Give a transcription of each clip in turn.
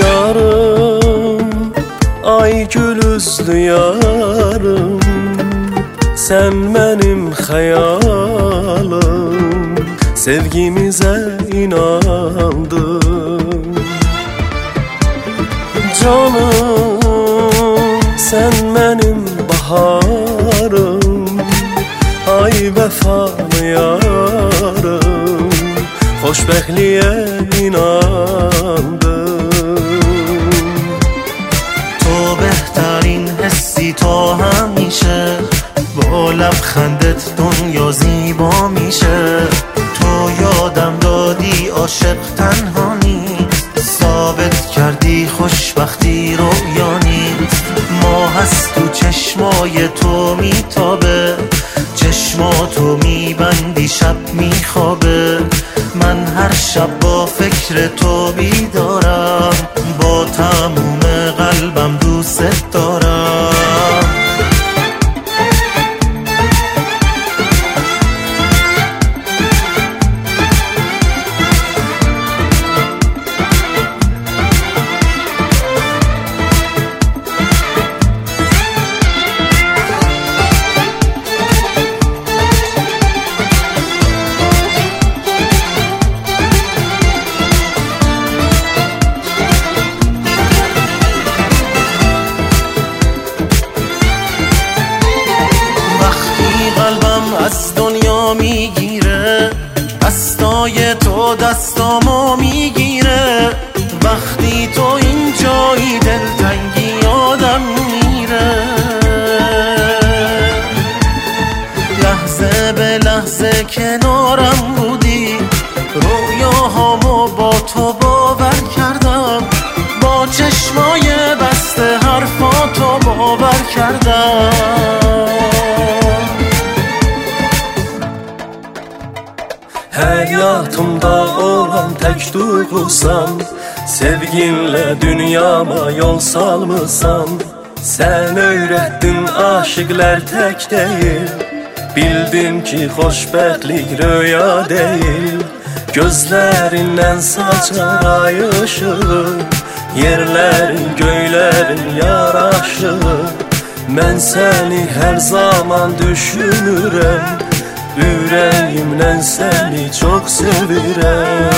yarım Ay gülüzlü yarım. Sen benim hayalım Sevgimize inandım. Canım sen benim baharım. Ay vefalı yarım Hoşbehliye inan لبخندت دنیا زیبا میشه. تو یادم دادی عاشق تنها ثابت کردی خوشبختی رویا نیست ما هست تو چشمای تو میتابه. چشماتو میبندی شب میخوابه. من هر شب با فکر تو بیدارم. با تموم قلبم دوست دارم. کنارم بودی رویاهامو با تو باور کردم با چشمای بسته حرفاتو باور کردم Həyatımda olan tək duyğusan Sevginlə dünyama yol salmısan Sən öyrətdin aşıqlər tək deyil Bildim ki hoşbetlik rüya değil. Gözlerinden saçar ay ışığı Yerlerin göylerin yaraşı. Ben seni her zaman düşünürüm. Yüreğimden seni çok sevirem.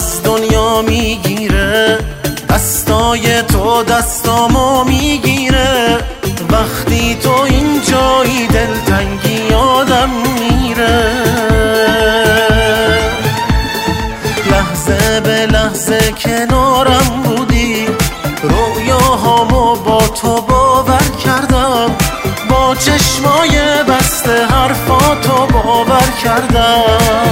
از دنیا می‌گیره. دستای تو دستامو می‌گیره. وقتی تو اینجایی دلتنگی یادم میره. لحظه به لحظه کنارم بودی. رویاهامو با تو باور کردم. با چشمای بسته حرفاتو باور کردم.